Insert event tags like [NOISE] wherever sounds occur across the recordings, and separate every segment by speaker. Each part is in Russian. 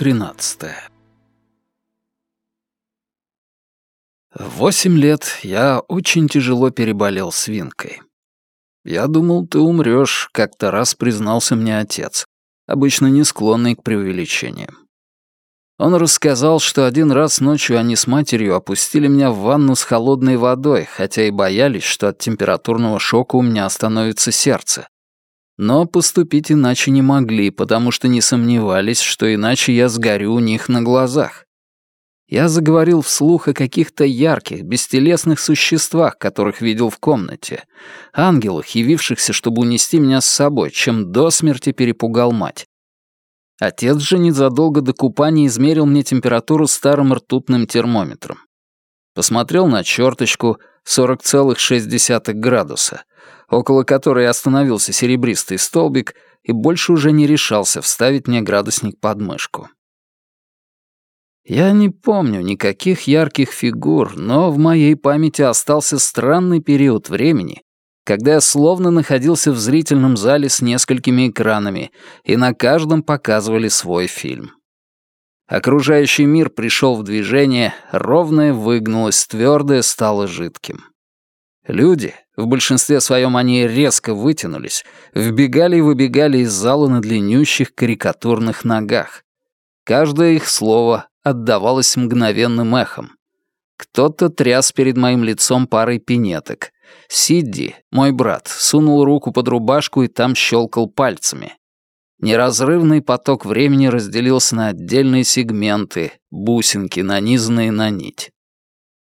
Speaker 1: Глава 13 В восемь лет я очень тяжело переболел свинкой. Я думал, ты умрёшь, как-то раз признался мне отец, обычно не склонный к преувеличениям. Он рассказал, что один раз ночью они с матерью опустили меня в ванну с холодной водой, хотя и боялись, что от температурного шока у меня остановится сердце. Но поступить иначе не могли, потому что не сомневались, что иначе я сгорю у них на глазах. Я заговорил вслух о каких-то ярких, бестелесных существах, которых видел в комнате. Ангелах, явившихся, чтобы унести меня с собой, чем до смерти перепугал мать. Отец же незадолго до купания измерил мне температуру старым ртутным термометром. Посмотрел на черточку 40,6 градуса, около которой остановился серебристый столбик и больше уже не решался вставить мне градусник под мышку. Я не помню никаких ярких фигур, но в моей памяти остался странный период времени, когда я словно находился в зрительном зале с несколькими экранами, и на каждом показывали свой фильм. Окружающий мир пришел в движение, ровное выгнулось, твердое стало жидким. Люди, в большинстве своем они резко вытянулись, вбегали и выбегали из зала на длиннющих карикатурных ногах. Каждое их слово отдавалось мгновенным эхом. Кто-то тряс перед моим лицом парой пинеток. Сидди, мой брат, сунул руку под рубашку и там щелкал пальцами. Неразрывный поток времени разделился на отдельные сегменты, бусинки, нанизанные на нить.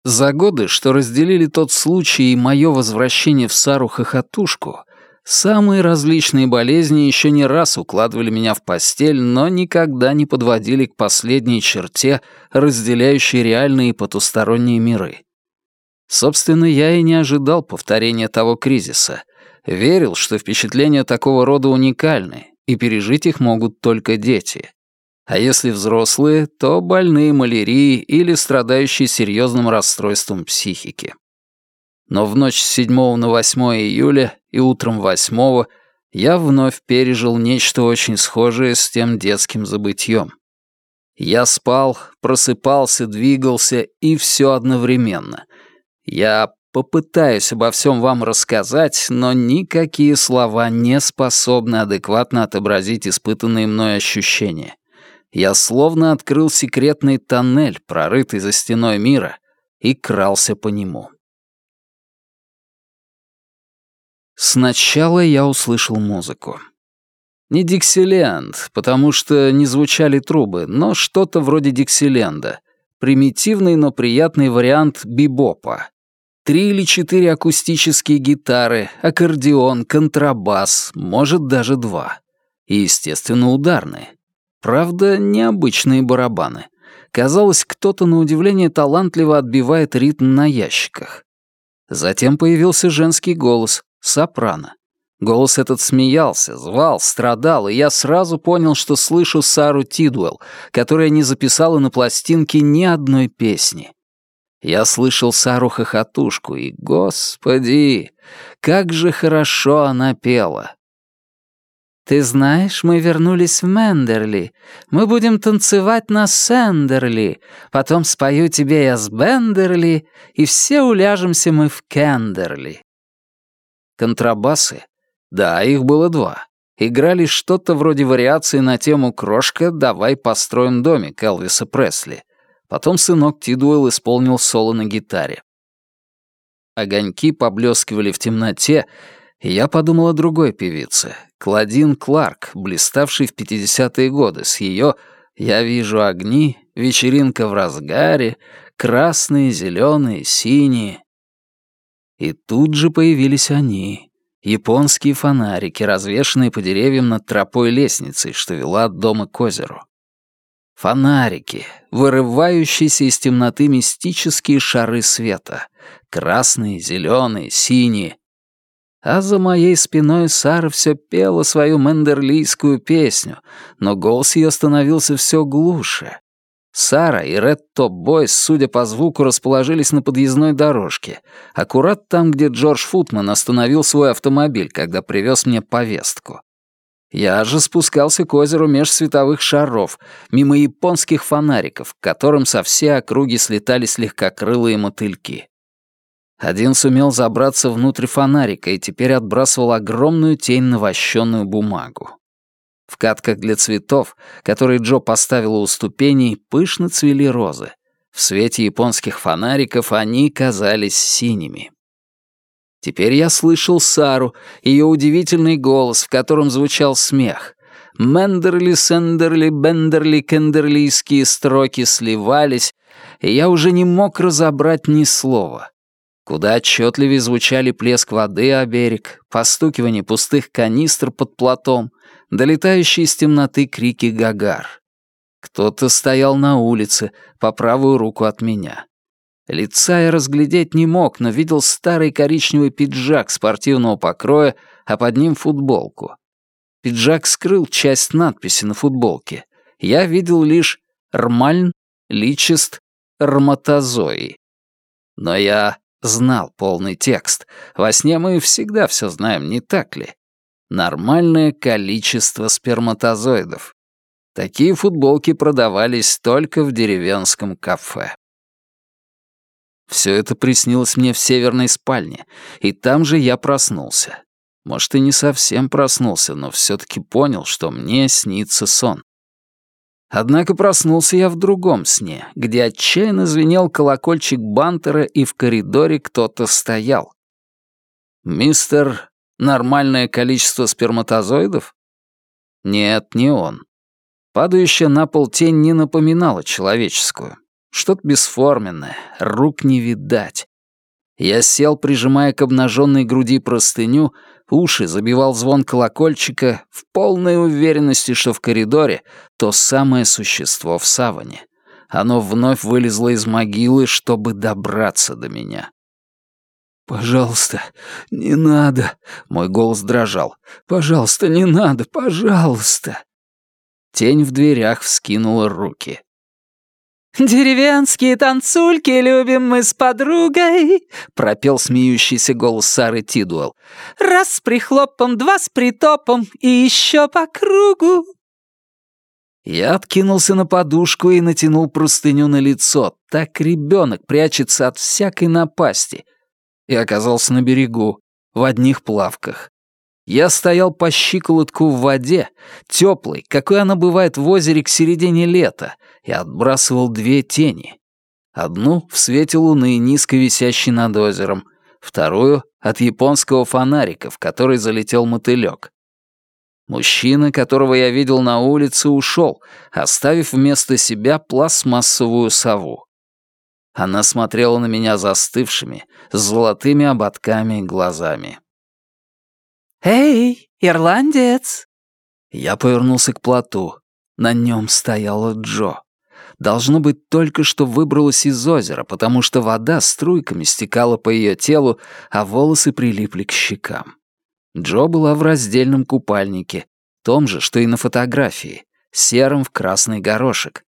Speaker 1: За годы, что разделили тот случай и мое возвращение в Сару-хохотушку, самые различные болезни еще не раз укладывали меня в постель, но никогда не подводили к последней черте, разделяющей реальные и потусторонние миры. Собственно, я и не ожидал повторения того кризиса. Верил, что впечатления такого рода уникальны, и пережить их могут только дети. А если взрослые, то больные малярией или страдающие серьезным расстройством психики. Но в ночь с 7 на 8 июля и утром 8 я вновь пережил нечто очень схожее с тем детским забытьем. Я спал, просыпался, двигался, и все одновременно. Я попытаюсь обо всем вам рассказать, но никакие слова не способны адекватно отобразить испытанные мной ощущения. Я словно открыл секретный тоннель, прорытый за стеной мира, и крался по нему. Сначала я услышал музыку. Не Диксиленд, потому что не звучали трубы, но что-то вроде Диксиленда. Примитивный, но приятный вариант бибопа. Три или четыре акустические гитары, аккордеон, контрабас, может даже два. И, естественно, ударные. Правда, необычные барабаны. Казалось, кто-то на удивление талантливо отбивает ритм на ящиках. Затем появился женский голос, сопрано. Голос этот смеялся, звал, страдал, и я сразу понял, что слышу Сару Тидуэлл, которая не записала на пластинке ни одной песни. Я слышал Сару хохотушку, и, господи, как же хорошо она пела. «Ты знаешь, мы вернулись в Мендерли. Мы будем танцевать на Сендерли. Потом спою тебе я с Бендерли, и все уляжемся мы в Кендерли». Контрабасы? Да, их было два. Играли что-то вроде вариации на тему «Крошка, давай построим домик» Элвиса Пресли — Потом сынок Тидуэлл исполнил соло на гитаре. Огоньки поблескивали в темноте, я подумал о другой певице, Кладин Кларк, блиставшей в 50-е годы, с ее «Я вижу огни», «Вечеринка в разгаре», «Красные», «Зеленые», «Синие». И тут же появились они, японские фонарики, развешанные по деревьям над тропой лестницей, что вела от дома к озеру. Фонарики, вырывающиеся из темноты мистические шары света. Красные, зеленые, синие. А за моей спиной Сара все пела свою мендерлийскую песню, но голос ее становился все глуше. Сара и Ред Топ Бойс, судя по звуку, расположились на подъездной дорожке, аккурат там, где Джордж Футман остановил свой автомобиль, когда привез мне повестку. Я же спускался к озеру меж световых шаров, мимо японских фонариков, к которым со всей округи слетали слегкокрылые мотыльки. Один сумел забраться внутрь фонарика и теперь отбрасывал огромную тень на вощеную бумагу. В катках для цветов, которые Джо поставила у ступеней, пышно цвели розы. В свете японских фонариков они казались синими. Теперь я слышал Сару, ее удивительный голос, в котором звучал смех. Мендерли, Сендерли, Бендерли, Кендерлийские строки сливались, и я уже не мог разобрать ни слова. Куда отчетливее звучали плеск воды о берег, постукивание пустых канистр под плотом, долетающие из темноты крики гагар. Кто-то стоял на улице, по правую руку от меня. Лица я разглядеть не мог, но видел старый коричневый пиджак спортивного покроя, а под ним футболку. Пиджак скрыл часть надписи на футболке. Я видел лишь «Рмальн», «Личест», «Рматозои». Но я знал полный текст. Во сне мы всегда все знаем, не так ли? Нормальное количество сперматозоидов. Такие футболки продавались только в деревенском кафе. Все это приснилось мне в северной спальне, и там же я проснулся. Может, и не совсем проснулся, но все-таки понял, что мне снится сон. Однако проснулся я в другом сне, где отчаянно звенел колокольчик бантера, и в коридоре кто-то стоял. «Мистер, нормальное количество сперматозоидов?» Нет, не он. Падающая на пол тень не напоминала человеческую. Что-то бесформенное, рук не видать. Я сел, прижимая к обнаженной груди простыню, уши забивал звон колокольчика в полной уверенности, что в коридоре то самое существо в саване. Оно вновь вылезло из могилы, чтобы добраться до меня. «Пожалуйста, не надо!» — мой голос дрожал. «Пожалуйста, не надо, пожалуйста!» Тень в дверях вскинула руки.
Speaker 2: «Деревенские танцульки любим мы с подругой», — пропел смеющийся голос Сары Тидуэлл. «Раз с прихлопом, два с притопом и еще по кругу».
Speaker 1: Я откинулся на подушку и натянул простыню на лицо. Так ребенок прячется от всякой напасти. И оказался на берегу, в одних плавках. Я стоял по щиколотку в воде, теплой, какой она бывает в озере к середине лета, и отбрасывал две тени. Одну в свете луны, низко висящей над озером, вторую — от японского фонарика, в который залетел мотылёк. Мужчина, которого я видел на улице, ушел, оставив вместо себя пластмассовую сову. Она смотрела на меня застывшими, с золотыми ободками глазами.
Speaker 2: «Эй, ирландец!»
Speaker 1: Я повернулся к плоту. На нем стояла Джо. Должно быть, только что выбралась из озера, потому что вода струйками стекала по ее телу, а волосы прилипли к щекам. Джо была в раздельном купальнике, том же, что и на фотографии, серым в красный горошек.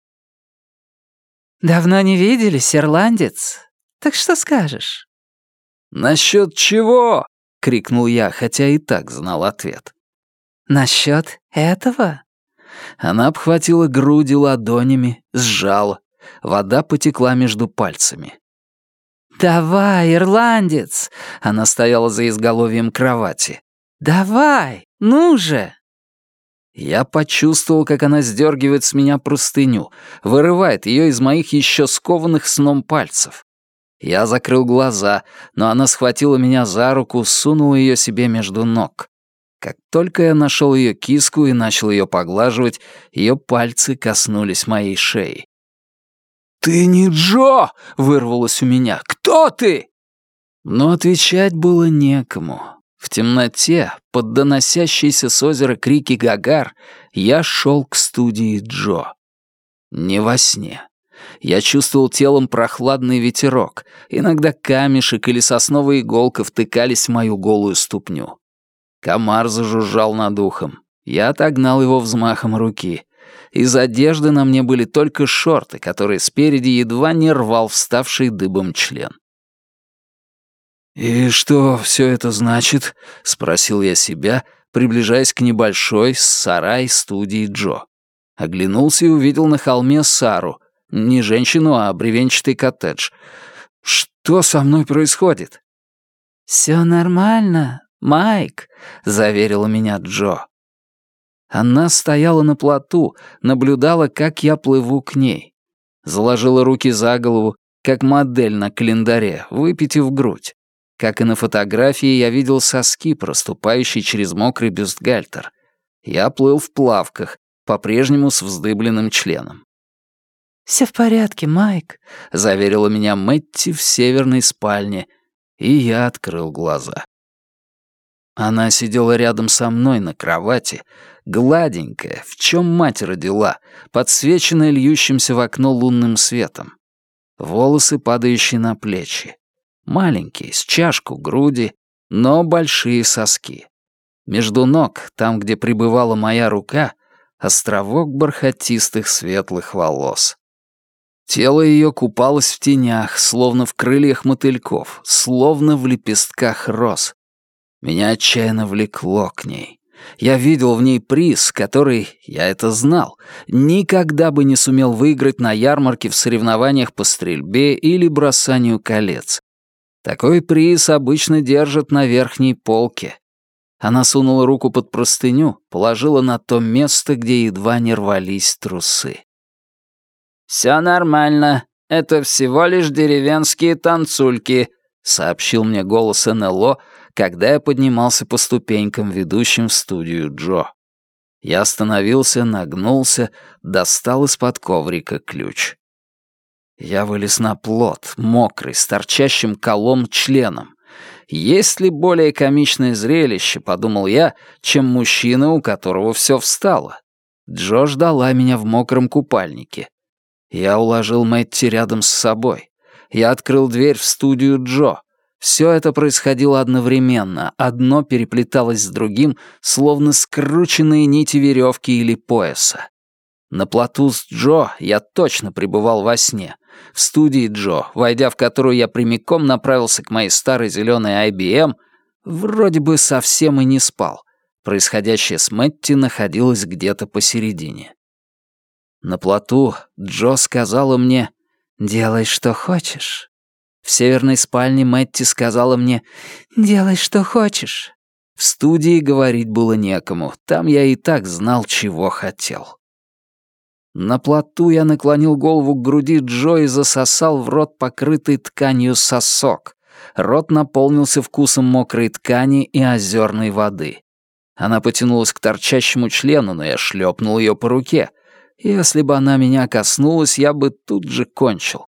Speaker 2: «Давно не виделись, ирландец? Так что скажешь?»
Speaker 1: «Насчет чего?» — крикнул я, хотя и так знал ответ.
Speaker 2: «Насчет этого?»
Speaker 1: Она обхватила груди ладонями, сжала. Вода потекла между пальцами.
Speaker 2: «Давай, ирландец!» Она стояла за изголовьем кровати. «Давай, ну же!»
Speaker 1: Я почувствовал, как она сдергивает с меня простыню, вырывает ее из моих еще скованных сном пальцев. Я закрыл глаза, но она схватила меня за руку, сунула ее себе между ног. Как только я нашел ее киску и начал ее поглаживать, ее пальцы коснулись моей шеи. «Ты не Джо!» — вырвалось у меня. «Кто ты?» Но отвечать было некому. В темноте, под доносящиеся с озера крики Гагар, я шел к студии Джо. Не во сне. Я чувствовал телом прохладный ветерок. Иногда камешек или сосновая иголка втыкались в мою голую ступню. Комар зажужжал над ухом. Я отогнал его взмахом руки. Из одежды на мне были только шорты, которые спереди едва не рвал вставший дыбом член. «И что все это значит?» — спросил я себя, приближаясь к небольшой сарай-студии Джо. Оглянулся и увидел на холме Сару. Не женщину, а бревенчатый коттедж. «Что со мной происходит?»
Speaker 2: «Все нормально, Майк», — заверила меня Джо.
Speaker 1: Она стояла на плоту, наблюдала, как я плыву к ней. Заложила руки за голову, как модель на календаре, выпитив грудь. Как и на фотографии, я видел соски, проступающие через мокрый бюстгальтер. Я плыл в плавках, по-прежнему с вздыбленным членом.
Speaker 2: «Все в порядке, Майк», —
Speaker 1: заверила меня Мэтти в северной спальне, и я открыл глаза. Она сидела рядом со мной на кровати, гладенькая, в чем мать родила, подсвеченная льющимся в окно лунным светом. Волосы, падающие на плечи. Маленькие, с чашку груди, но большие соски. Между ног, там, где пребывала моя рука, островок бархатистых светлых волос. Тело ее купалось в тенях, словно в крыльях мотыльков, словно в лепестках роз. Меня отчаянно влекло к ней. Я видел в ней приз, который, я это знал, никогда бы не сумел выиграть на ярмарке в соревнованиях по стрельбе или бросанию колец. Такой приз обычно держат на верхней полке. Она сунула руку под простыню, положила на то место, где едва не рвались трусы.
Speaker 2: «Все нормально. Это всего лишь деревенские танцульки», — сообщил мне голос НЛО, когда я поднимался по ступенькам, ведущим в студию Джо.
Speaker 1: Я остановился, нагнулся, достал из-под коврика ключ. Я вылез на плот, мокрый, с торчащим колом членом. Есть ли более комичное зрелище, подумал я, чем мужчина, у которого все встало? Джо ждала меня в мокром купальнике. Я уложил Мэтти рядом с собой. Я открыл дверь в студию Джо. Все это происходило одновременно, одно переплеталось с другим, словно скрученные нити веревки или пояса. На плоту с Джо я точно пребывал во сне. В студии Джо, войдя в которую я прямиком направился к моей старой зеленой IBM, вроде бы совсем и не спал. Происходящее с Мэтти находилось где-то посередине. На плоту Джо сказала мне «Делай, что хочешь». В северной спальне Мэтти сказала мне «Делай, что хочешь». В студии говорить было некому, там я и так знал, чего хотел. На плоту я наклонил голову к груди Джо и засосал в рот покрытый тканью сосок. Рот наполнился вкусом мокрой ткани и озерной воды. Она потянулась к торчащему члену, но я шлепнул ее по руке. Если бы она меня коснулась, я бы тут же кончил.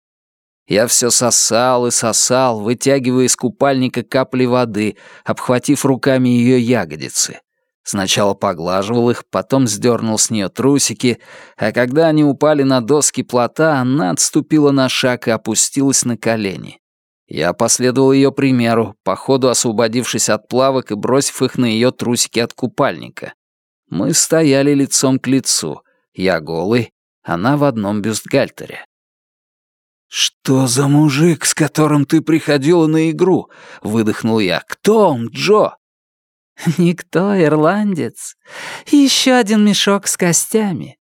Speaker 1: Я все сосал и сосал, вытягивая из купальника капли воды, обхватив руками ее ягодицы. Сначала поглаживал их, потом сдернул с нее трусики, а когда они упали на доски плота, она отступила на шаг и опустилась на колени. Я последовал ее примеру, по ходу освободившись от плавок и бросив их на ее трусики от купальника. Мы стояли лицом к лицу. Я голый, она в одном бюстгальтере. «Что за мужик, с которым ты приходила на игру?» — выдохнул я. «Кто он, Джо?» [LAUGHS]
Speaker 2: «Никто, ирландец. Еще один мешок с костями».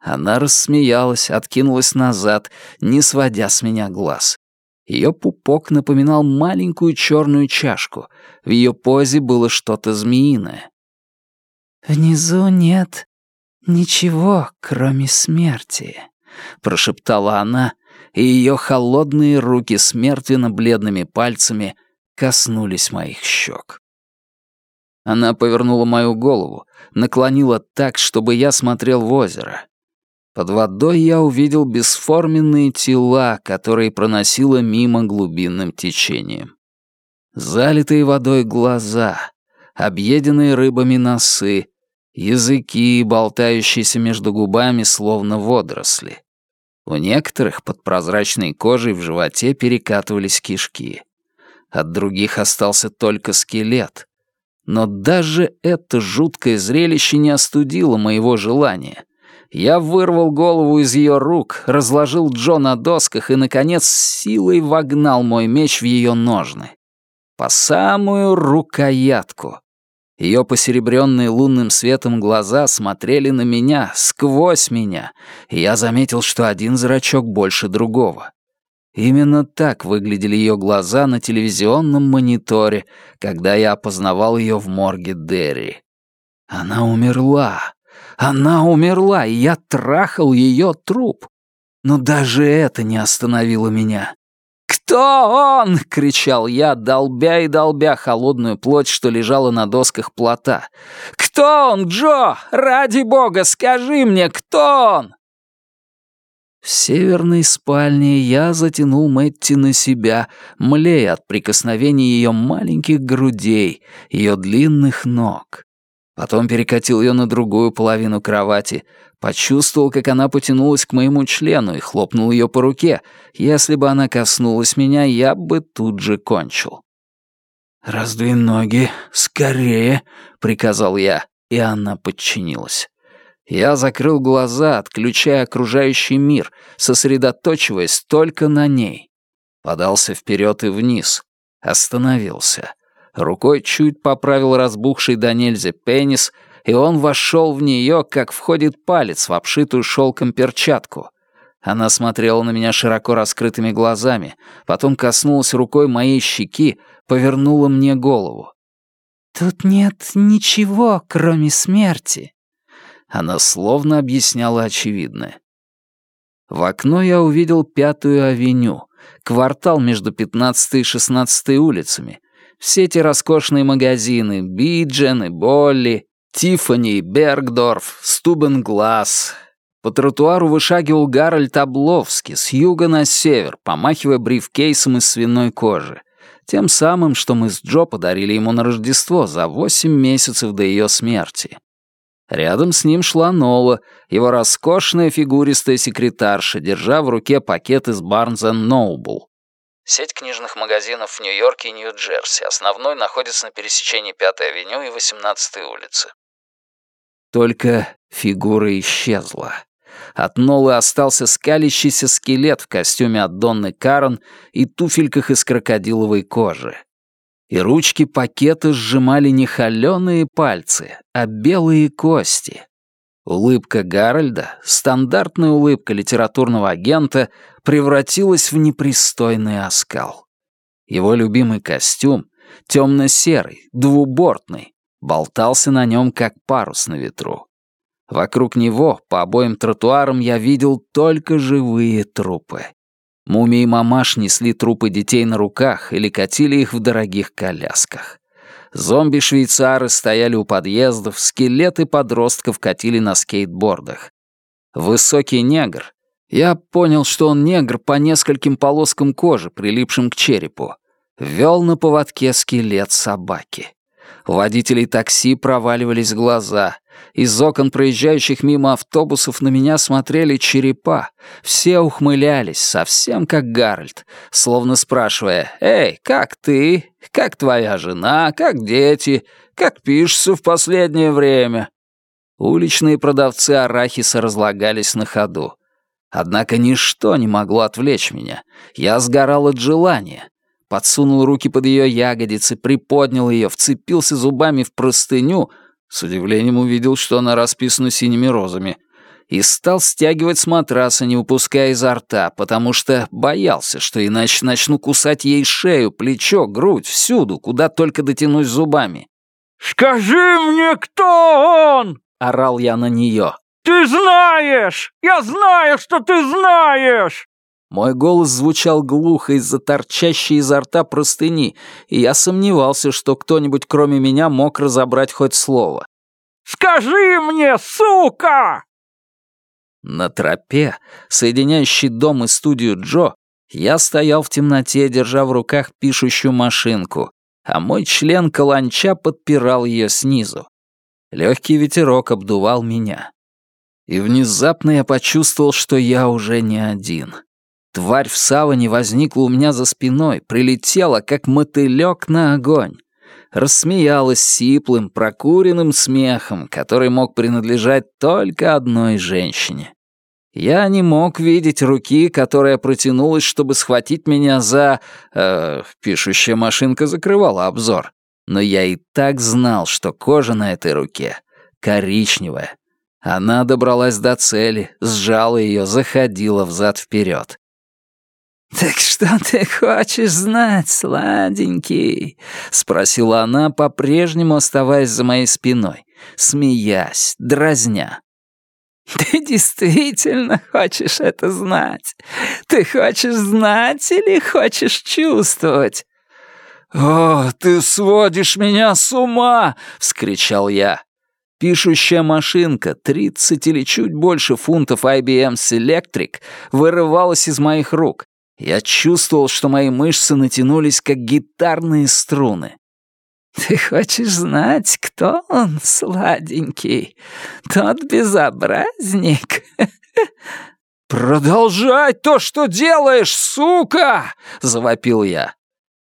Speaker 1: Она рассмеялась, откинулась назад, не сводя с меня глаз. Ее пупок напоминал маленькую черную чашку. В ее позе было что-то змеиное.
Speaker 2: «Внизу нет ничего, кроме смерти», — прошептала она, и ее холодные руки с мертвенно-бледными пальцами коснулись моих щек. Она повернула мою голову, наклонила так, чтобы я смотрел в озеро. Под водой я увидел бесформенные тела, которые проносило мимо глубинным течением. Залитые водой глаза, объеденные рыбами носы, языки, болтающиеся между губами, словно водоросли. У некоторых под прозрачной кожей в животе перекатывались кишки. От других остался только скелет, но даже это жуткое зрелище не остудило моего желания. Я вырвал голову из ее рук, разложил Джо на досках и, наконец, силой вогнал мой меч в ее ножны. По самую рукоятку.
Speaker 1: Ее посеребренные лунным светом глаза смотрели на меня, сквозь меня, и я заметил, что один зрачок больше другого. Именно так выглядели ее глаза на телевизионном мониторе, когда я опознавал ее в морге Дерри. Она умерла. Она умерла, и я трахал ее труп. Но даже это не остановило меня. «Кто он?» — кричал я, долбя и долбя холодную плоть, что лежала на досках плота. «Кто он, Джо? Ради бога, скажи мне, кто он?» В северной спальне я затянул Мэтти на себя, млея от прикосновений ее маленьких грудей, ее длинных ног. Потом перекатил ее на другую половину кровати, почувствовал, как она потянулась к моему члену и хлопнул ее по руке. Если бы она коснулась меня, я бы тут же кончил. «Раздвинь ноги, скорее», — приказал я, и она подчинилась. Я закрыл глаза, отключая окружающий мир, сосредоточиваясь только на ней. Подался вперед и вниз. Остановился. Рукой чуть поправил разбухший до нельзя пенис, и он вошел в нее, как входит палец в обшитую шелком перчатку. Она смотрела на меня широко раскрытыми глазами, потом коснулась рукой моей щеки, повернула мне голову.
Speaker 2: «Тут нет ничего, кроме смерти»,
Speaker 1: она словно объясняла очевидное. В окно я увидел Пятую авеню, квартал между 15 и 16 улицами. Все эти роскошные магазины — Биджен и Болли, Тиффани Бергдорф, Стубенгласс. По тротуару вышагивал Гарольд Обловский с юга на север, помахивая брифкейсом из свиной кожи. Тем самым, что мы с Джо подарили ему на Рождество за восемь месяцев до ее смерти. Рядом с ним шла Нола, его роскошная фигуристая секретарша, держа в руке пакет из Barnes Noble. Сеть книжных магазинов в Нью-Йорке и Нью-Джерси. Основной находится на пересечении 5-й авеню и 18-й улицы. Только фигура исчезла. От Нолы остался скалящийся скелет в костюме от Донны Карен и туфельках из крокодиловой кожи и ручки пакета сжимали не холеные пальцы, а белые кости. Улыбка Гарольда, стандартная улыбка литературного агента, превратилась в непристойный оскал. Его любимый костюм, темно-серый, двубортный, болтался на нем, как парус на ветру. Вокруг него, по обоим тротуарам, я видел только живые трупы. Мумии мамаш несли трупы детей на руках или катили их в дорогих колясках. Зомби-швейцары стояли у подъездов, скелеты подростков катили на скейтбордах. Высокий негр. Я понял, что он негр по нескольким полоскам кожи, прилипшим к черепу. Вел на поводке скелет собаки. У водителей такси проваливались глаза. Из окон проезжающих мимо автобусов на меня смотрели черепа. Все ухмылялись, совсем как Гарольд, словно спрашивая «Эй, как ты? Как твоя жена? Как дети? Как пишется в последнее время?» Уличные продавцы арахиса разлагались на ходу. Однако ничто не могло отвлечь меня. Я сгорал от желания подсунул руки под ее ягодицы, приподнял ее, вцепился зубами в простыню, с удивлением увидел, что она расписана синими розами, и стал стягивать с матраса, не упуская изо рта, потому что боялся, что иначе начну кусать ей шею, плечо, грудь, всюду, куда только дотянусь зубами.
Speaker 3: «Скажи мне, кто он?»
Speaker 1: — орал я на нее.
Speaker 3: «Ты знаешь! Я знаю, что ты знаешь!»
Speaker 1: Мой голос звучал глухо из-за торчащей изо рта простыни, и я сомневался, что кто-нибудь кроме меня мог разобрать хоть слово.
Speaker 3: «Скажи мне, сука!»
Speaker 1: На тропе, соединяющей дом и студию Джо, я стоял в темноте, держа в руках пишущую машинку, а мой член каланча подпирал ее снизу. Легкий ветерок обдувал меня. И внезапно я почувствовал, что я уже не один — Тварь в саване возникла у меня за спиной, прилетела, как мотылёк на огонь. Рассмеялась сиплым, прокуренным смехом, который мог принадлежать только одной женщине. Я не мог видеть руки, которая протянулась, чтобы схватить меня за... Э, пишущая машинка закрывала обзор. Но я и так знал, что кожа на этой руке коричневая. Она добралась до цели, сжала ее, заходила взад-вперед. [LAUGHS]
Speaker 2: «Так что ты хочешь знать, сладенький?» — спросила она, по-прежнему оставаясь за моей спиной, смеясь, дразня. [LAUGHS] «Ты действительно хочешь это знать? Ты хочешь знать или хочешь чувствовать?»
Speaker 1: «О, ты сводишь меня с ума!» — вскричал я. Пишущая машинка, 30 или чуть больше фунтов IBM Selectric, вырывалась из моих рук. Я чувствовал, что мои мышцы натянулись, как гитарные струны.
Speaker 2: «Ты хочешь знать, кто он, сладенький? Тот безобразник?» [LAUGHS]
Speaker 1: «Продолжай то, что делаешь, сука!» — завопил я.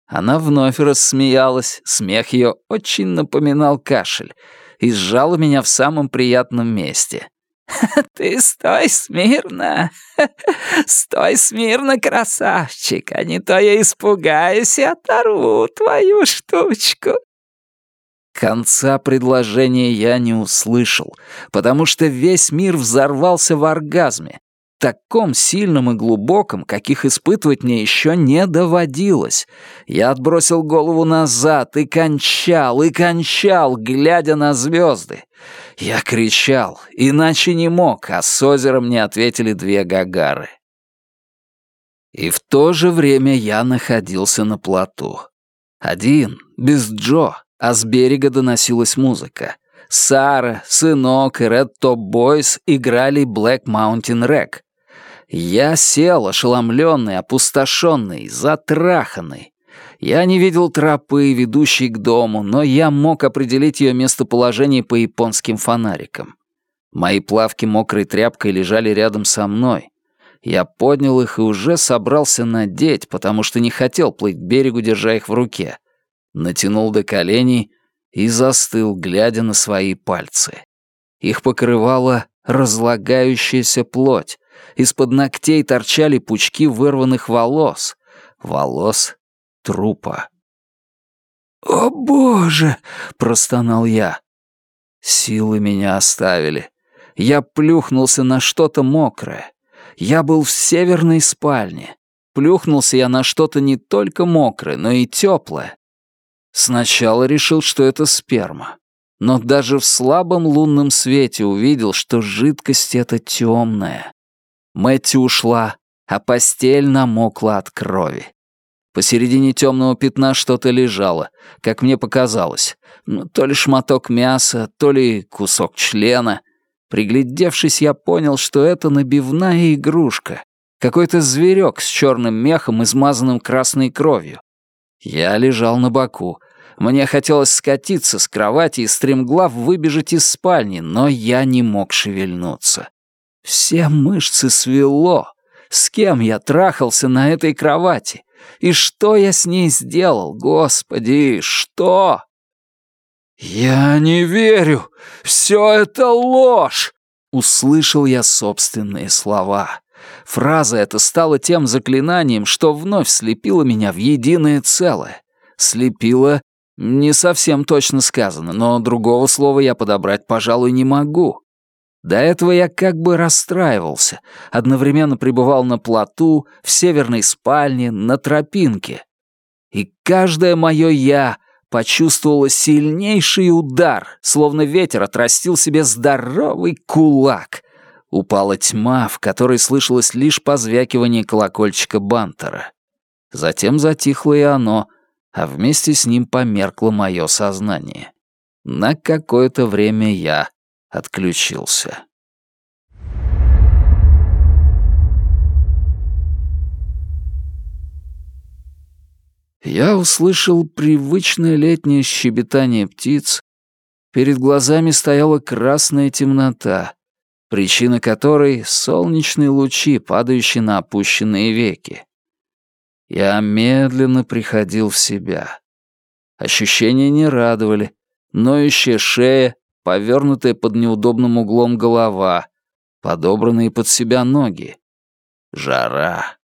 Speaker 1: Она вновь рассмеялась, смех ее очень напоминал кашель, и сжала меня в самом приятном месте. [LAUGHS]
Speaker 2: «Ты стой смирно! [LAUGHS] Стой смирно, красавчик, а не то я испугаюсь и оторву твою штучку!»
Speaker 1: Конца предложения я не услышал, потому что весь мир взорвался в оргазме, таком сильном и глубоком, каких испытывать мне еще не доводилось. Я отбросил голову назад и кончал, и кончал, глядя на звезды. Я кричал, иначе не мог, а с озера мне ответили две гагары. И в то же время я находился на плоту. Один, без Джо, а с берега доносилась музыка. Сара, Сынок и Red Top Boys играли Black Mountain Rec. Я сел, ошеломленный, опустошенный, затраханный. Я не видел тропы, ведущей к дому, но я мог определить ее местоположение по японским фонарикам. Мои плавки мокрой тряпкой лежали рядом со мной. Я поднял их и уже собрался надеть, потому что не хотел плыть к берегу, держа их в руке натянул до коленей и застыл, глядя на свои пальцы. Их покрывала разлагающаяся плоть. Из-под ногтей торчали пучки вырванных волос. Волос трупа. «О, Боже!» — простонал я. Силы меня оставили. Я плюхнулся на что-то мокрое. Я был в северной спальне. Плюхнулся я на что-то не только мокрое, но и теплое. Сначала решил, что это сперма. Но даже в слабом лунном свете увидел, что жидкость эта темная. Мэтти ушла, а постель намокла от крови. Посередине темного пятна что-то лежало, как мне показалось. Ну, то ли шматок мяса, то ли кусок члена. Приглядевшись, я понял, что это набивная игрушка. Какой-то зверек с черным мехом, измазанным красной кровью. Я лежал на боку. Мне хотелось скатиться с кровати и стремглав выбежать из спальни, но я не мог шевельнуться. Все мышцы свело. С кем я трахался на этой кровати? И что я с ней сделал, господи, что? «Я не верю! Все это ложь!» Услышал я собственные слова. Фраза эта стала тем заклинанием, что вновь слепило меня в единое целое. Слепило не совсем точно сказано, но другого слова я подобрать, пожалуй, не могу. До этого я как бы расстраивался, одновременно пребывал на плоту, в северной спальне, на тропинке. И каждое мое «я» почувствовало сильнейший удар, словно ветер отрастил себе здоровый кулак — Упала тьма, в которой слышалось лишь позвякивание колокольчика бантера. Затем затихло и оно, а вместе с ним померкло мое сознание. На какое-то время я отключился. Я услышал привычное летнее щебетание птиц. Перед глазами стояла красная темнота причина которой — солнечные лучи, падающие на опущенные веки. Я медленно приходил в себя. Ощущения не радовали. Ноющая шея, повернутая под неудобным углом голова, подобранные под себя ноги. Жара.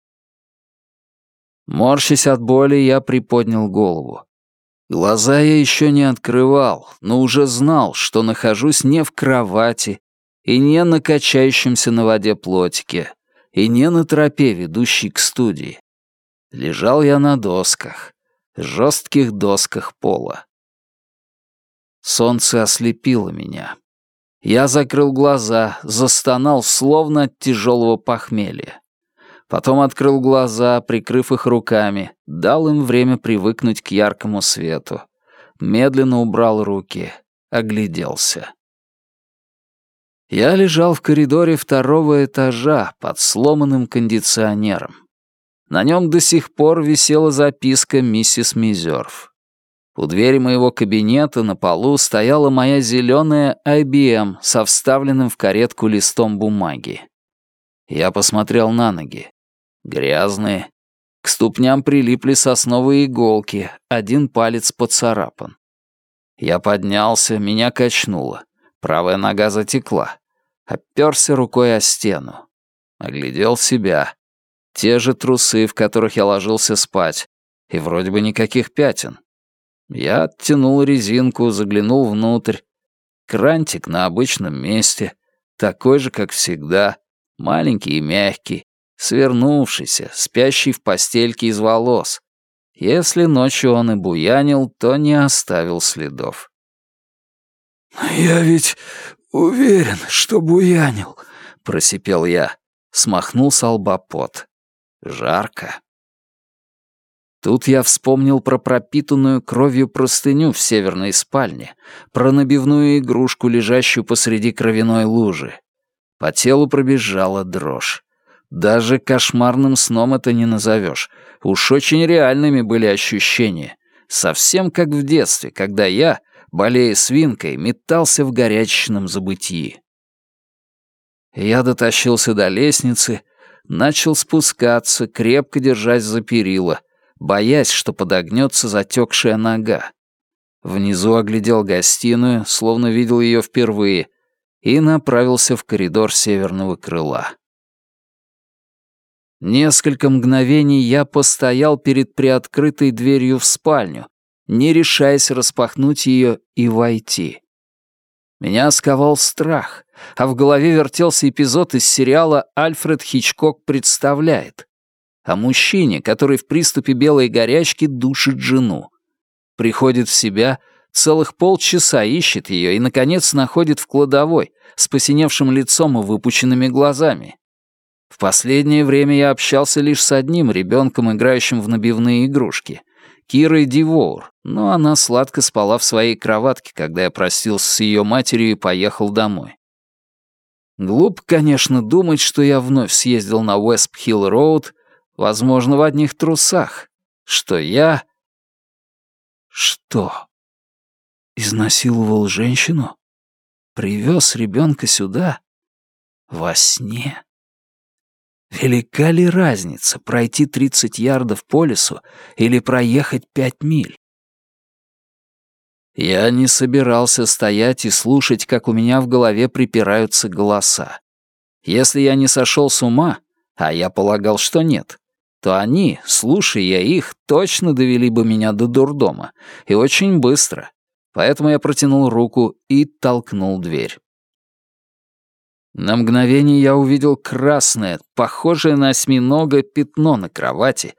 Speaker 1: Морщась от боли, я приподнял голову. Глаза я еще не открывал, но уже знал, что нахожусь не в кровати и не на качающемся на воде плотике, и не на тропе, ведущей к студии. Лежал я на досках, жестких досках пола. Солнце ослепило меня. Я закрыл глаза, застонал, словно от тяжелого похмелья. Потом открыл глаза, прикрыв их руками, дал им время привыкнуть к яркому свету. Медленно убрал руки, огляделся. Я лежал в коридоре второго этажа под сломанным кондиционером. На нем до сих пор висела записка миссис Мизерв. У двери моего кабинета на полу стояла моя зеленая IBM со вставленным в каретку листом бумаги. Я посмотрел на ноги. Грязные. К ступням прилипли сосновые иголки, один палец поцарапан. Я поднялся, меня качнуло. Правая нога затекла. Оперся рукой о стену. Оглядел себя. Те же трусы, в которых я ложился спать. И вроде бы никаких пятен. Я оттянул резинку, заглянул внутрь. Крантик на обычном месте, такой же, как всегда, маленький и мягкий, свернувшийся, спящий в постельке из волос. Если ночью он и буянил, то не оставил следов.
Speaker 2: «Я ведь уверен, что буянил», — просипел я.
Speaker 1: Смахнул с лба пот. Жарко. Тут я вспомнил про пропитанную кровью простыню в северной спальне, про набивную игрушку, лежащую посреди кровяной лужи. По телу пробежала дрожь. Даже кошмарным сном это не назовешь. Уж очень реальными были ощущения. Совсем как в детстве, когда я, болея свинкой, метался в горячечном забытии. Я дотащился до лестницы, начал спускаться, крепко держась за перила — боясь, что подогнется затекшая нога. Внизу оглядел гостиную, словно видел ее впервые, и направился в коридор северного крыла. Несколько мгновений я постоял перед приоткрытой дверью в спальню, не решаясь распахнуть ее и войти. Меня сковал страх, а в голове вертелся эпизод из сериала «Альфред Хичкок представляет» о мужчине, который в приступе белой горячки душит жену. Приходит в себя, целых полчаса ищет ее и, наконец, находит в кладовой, с посиневшим лицом и выпученными глазами. В последнее время я общался лишь с одним ребенком, играющим в набивные игрушки, Кирой Дивоур, но она сладко спала в своей кроватке, когда я простился с ее матерью и поехал домой. Глупо, конечно, думать, что я вновь съездил на Уэст-Хилл-Роуд возможно, в одних трусах, что я... Что? Изнасиловал женщину? Привез ребенка сюда? Во сне? Велика ли разница, пройти 30 ярдов по лесу или проехать 5 миль? Я не собирался стоять и слушать, как у меня в голове припираются голоса. Если я не сошел с ума, а я полагал, что нет, то они, слушая их, точно довели бы меня до дурдома, и очень быстро. Поэтому я протянул руку и толкнул дверь. На мгновение я увидел красное, похожее на осьминога пятно на кровати.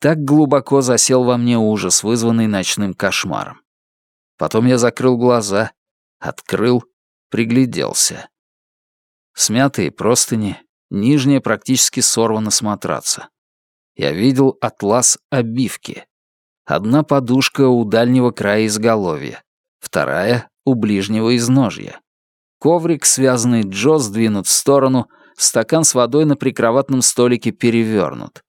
Speaker 1: Так глубоко засел во мне ужас, вызванный ночным кошмаром. Потом я закрыл глаза, открыл, пригляделся. Смятые простыни, нижняя практически сорвана с матраца я видел атлас обивки. Одна подушка у дальнего края изголовья, вторая — у ближнего изножья. Коврик, связанный Джо, сдвинут в сторону, стакан с водой на прикроватном столике перевернут.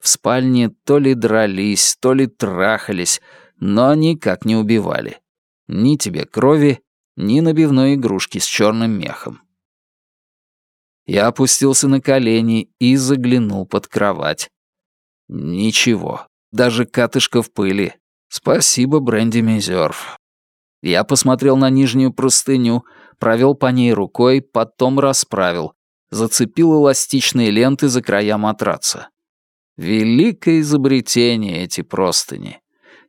Speaker 1: В спальне то ли дрались, то ли трахались, но никак не убивали. Ни тебе крови, ни набивной игрушки с черным мехом. Я опустился на колени и заглянул под кровать. Ничего, даже катышка в пыли. Спасибо, Бренди Мизерв. Я посмотрел на нижнюю простыню, провел по ней рукой, потом расправил, зацепил эластичные ленты за края матраца. Великое изобретение эти простыни.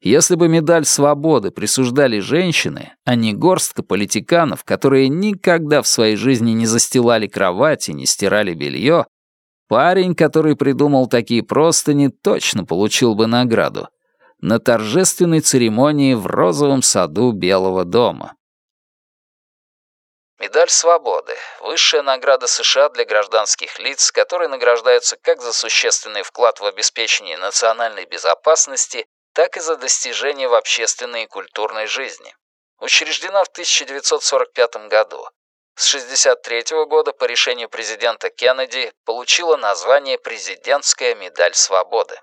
Speaker 1: Если бы медаль свободы присуждали женщины, а не горстка политиканов, которые никогда в своей жизни не застилали кровати, не стирали белье, парень, который придумал такие простыни, точно получил бы награду. На торжественной церемонии в розовом саду Белого дома. Медаль свободы — высшая награда США для гражданских лиц, которые награждаются как за существенный вклад в обеспечение национальной безопасности, так и за достижения в общественной и культурной жизни. Учреждена в 1945 году. С 1963 года по решению президента Кеннеди получила название «Президентская медаль свободы».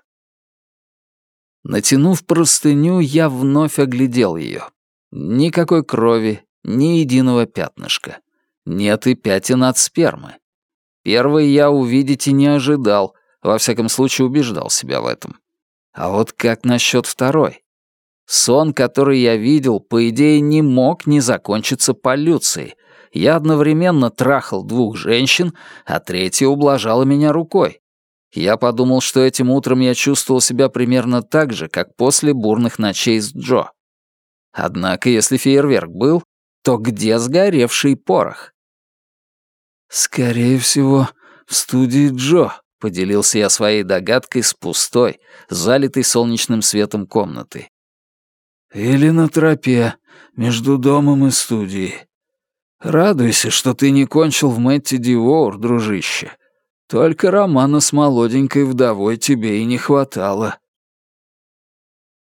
Speaker 1: Натянув простыню, я вновь оглядел ее. Никакой крови, ни единого пятнышка. Нет и пятен от спермы. Первый я увидеть и не ожидал, во всяком случае убеждал себя в этом. А вот как насчет второй? Сон, который я видел, по идее, не мог не закончиться полюцией. Я одновременно трахал двух женщин, а третья ублажала меня рукой. Я подумал, что этим утром я чувствовал себя примерно так же, как после бурных ночей с Джо. Однако, если фейерверк был, то где сгоревший порох? «Скорее всего, в студии Джо», Поделился я своей догадкой с пустой, залитой солнечным светом комнатой. «Или на тропе, между домом и студией. Радуйся, что ты не кончил в Мэтти Дивоур, дружище. Только романа с молоденькой вдовой тебе и не хватало».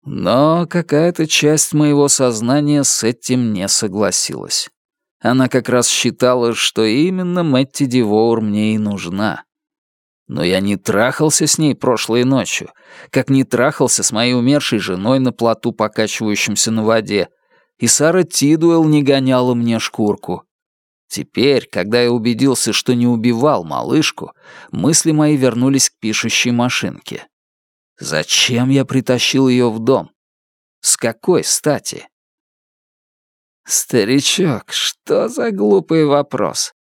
Speaker 1: Но какая-то часть моего сознания с этим не согласилась. Она как раз считала, что именно Мэтти Дивоур мне и нужна. Но я не трахался с ней прошлой ночью, как не трахался с моей умершей женой на плоту, покачивающемся на воде, и Сара Тидуэлл не гоняла мне шкурку. Теперь, когда я убедился, что не убивал малышку, мысли мои вернулись к пишущей машинке. Зачем я притащил ее в дом? С какой стати? Старичок, что за глупый вопрос?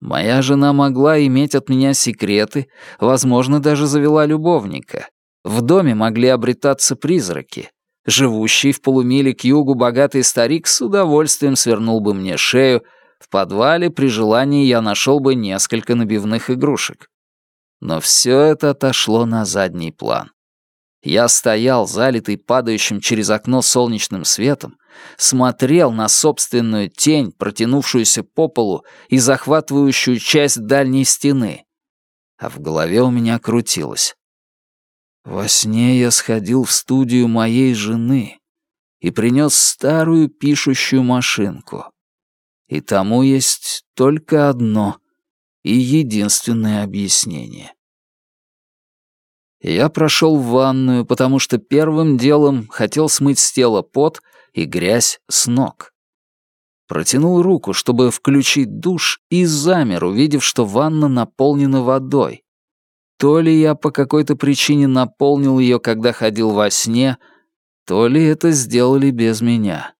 Speaker 1: Моя жена могла иметь от меня секреты, возможно, даже завела любовника. В доме могли обретаться призраки. Живущий в полумиле к югу богатый старик с удовольствием свернул бы мне шею, в подвале при желании я нашел бы несколько набивных игрушек. Но все это отошло на задний план. Я стоял, залитый падающим через окно солнечным светом, смотрел на собственную тень, протянувшуюся по полу и захватывающую часть дальней стены. А в голове у меня крутилось. Во сне я сходил в студию моей жены и принес старую пишущую машинку. И тому есть только одно и единственное объяснение. Я прошел в ванную, потому что первым делом хотел смыть с тела пот и грязь с ног. Протянул руку, чтобы включить душ, и замер, увидев, что ванна наполнена водой. То ли я по какой-то причине наполнил ее, когда ходил во сне, то ли это сделали без меня.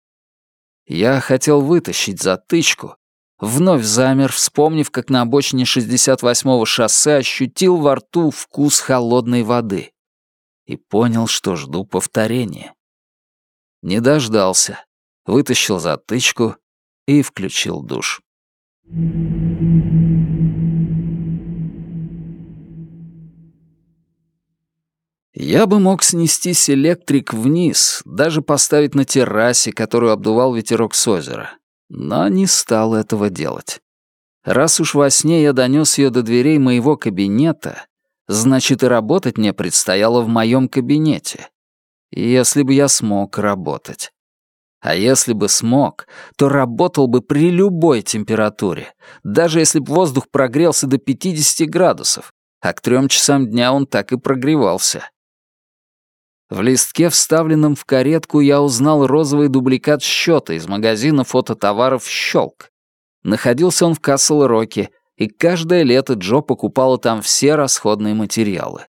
Speaker 1: Я хотел вытащить затычку, Вновь замер, вспомнив, как на обочине 68-го шоссе ощутил во рту вкус холодной воды. И понял, что жду повторения. Не дождался. Вытащил затычку и включил душ. Я бы мог снестись электрик вниз, даже поставить на террасе, которую обдувал ветерок с озера но не стал этого делать. Раз уж во сне я донес ее до дверей моего кабинета, значит и работать мне предстояло в моем кабинете. Если бы я смог работать. А если бы смог, то работал бы при любой температуре, даже если бы воздух прогрелся до 50 градусов, а к трем часам дня он так и прогревался. В листке, вставленном в каретку, я узнал розовый дубликат счета из магазина фототоваров «Щелк». Находился он в Касл-Роке, и каждое лето Джо покупала там все расходные материалы.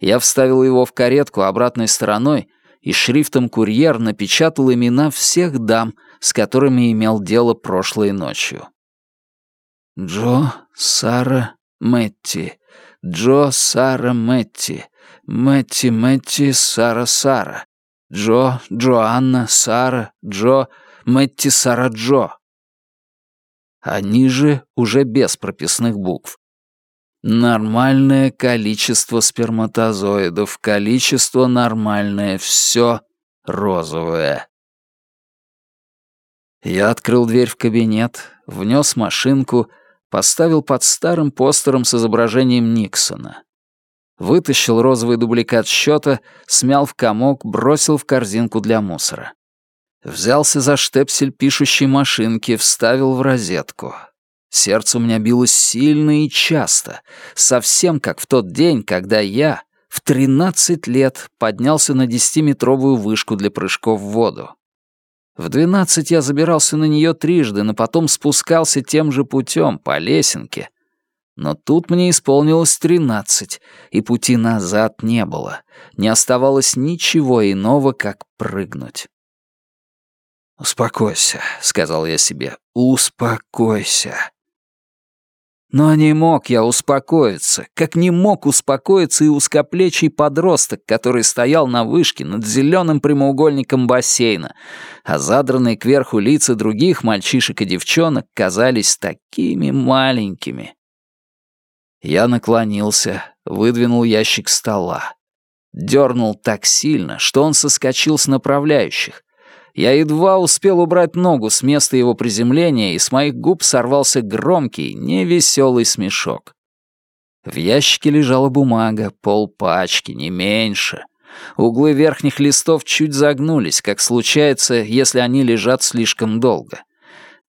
Speaker 1: Я вставил его в каретку обратной стороной и шрифтом «Курьер» напечатал имена всех дам, с которыми имел дело прошлой ночью. Джо, Сара, Мэтти. Джо, Сара, Мэтти. Мэтти, Мэтти, Сара, Сара.
Speaker 2: Джо, Джоанна, Сара, Джо, Мэтти, Сара, Джо. А ниже уже без прописных букв. Нормальное количество сперматозоидов, количество нормальное, все розовое. Я открыл дверь в кабинет, внес машинку, поставил под старым постером с изображением Никсона. Вытащил розовый дубликат счета, смял в комок, бросил в корзинку для мусора. Взялся за штепсель пишущей машинки, вставил в розетку. Сердце у меня билось сильно и часто, совсем как в тот день, когда я в 13 лет поднялся на десятиметровую вышку для прыжков в воду. В 12 я забирался на нее трижды, но потом спускался тем же путем, по лесенке. Но тут мне исполнилось 13, и пути назад не было. Не оставалось ничего иного, как прыгнуть. «Успокойся», — сказал я себе, — «успокойся». Но не мог я успокоиться, как не мог успокоиться и узкоплечий подросток, который стоял на вышке над зеленым прямоугольником бассейна, а задранные кверху лица других мальчишек и девчонок казались такими маленькими. Я наклонился, выдвинул ящик стола. Дернул так сильно, что он соскочил с направляющих, я едва успел убрать ногу с места его приземления, и с моих губ сорвался громкий, невеселый смешок. В ящике лежала бумага, полпачки, не меньше. Углы верхних листов чуть загнулись, как случается, если они лежат слишком долго.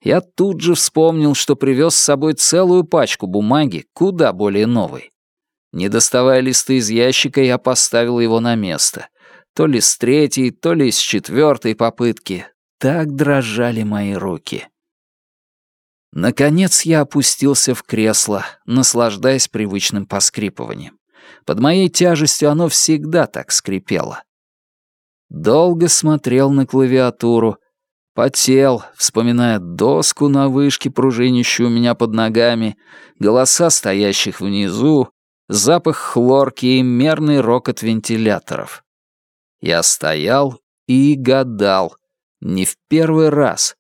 Speaker 2: Я тут же вспомнил, что привез с собой целую пачку бумаги, куда более новой. Не доставая листы из ящика, я поставил его на место. То ли с третьей, то ли с четвертой попытки. Так дрожали мои руки. Наконец я опустился в кресло, наслаждаясь привычным поскрипыванием. Под моей тяжестью оно всегда так скрипело. Долго смотрел на клавиатуру, потел, вспоминая доску на вышке, пружинищую у меня под ногами, голоса стоящих внизу, запах хлорки и мерный рокот вентиляторов. Я стоял и гадал, не в первый раз,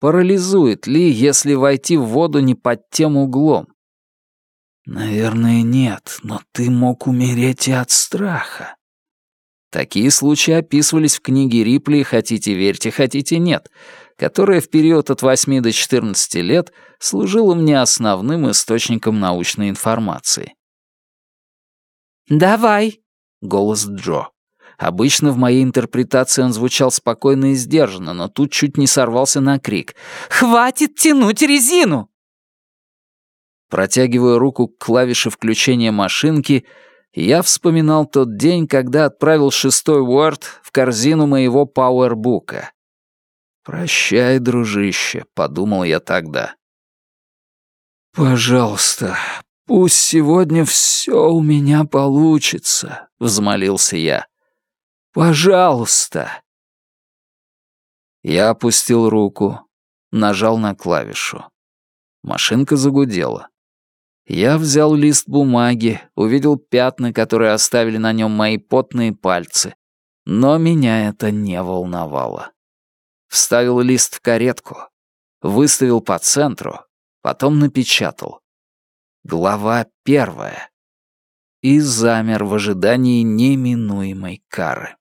Speaker 2: парализует ли, если войти в воду не под тем углом. Наверное, нет, но ты мог умереть и от страха. Такие случаи описывались в книге Рипли «Хотите верьте, хотите нет», которая в период от 8 до 14 лет служила мне основным источником научной информации.
Speaker 1: «Давай», — голос
Speaker 2: Джо. Обычно в моей интерпретации он звучал спокойно и сдержанно, но тут чуть не сорвался на крик.
Speaker 1: «Хватит тянуть резину!»
Speaker 2: Протягивая руку к клавише включения машинки, я вспоминал тот день, когда отправил шестой Word в корзину моего пауэрбука. «Прощай, дружище», — подумал я тогда. «Пожалуйста, пусть сегодня все у меня получится», — взмолился я. Пожалуйста!» Я опустил руку, нажал на клавишу. Машинка загудела. Я взял лист бумаги, увидел пятна, которые оставили на нем мои потные пальцы, но меня это не волновало. Вставил лист в каретку, выставил по центру, потом напечатал. Глава первая. И замер в ожидании неминуемой кары.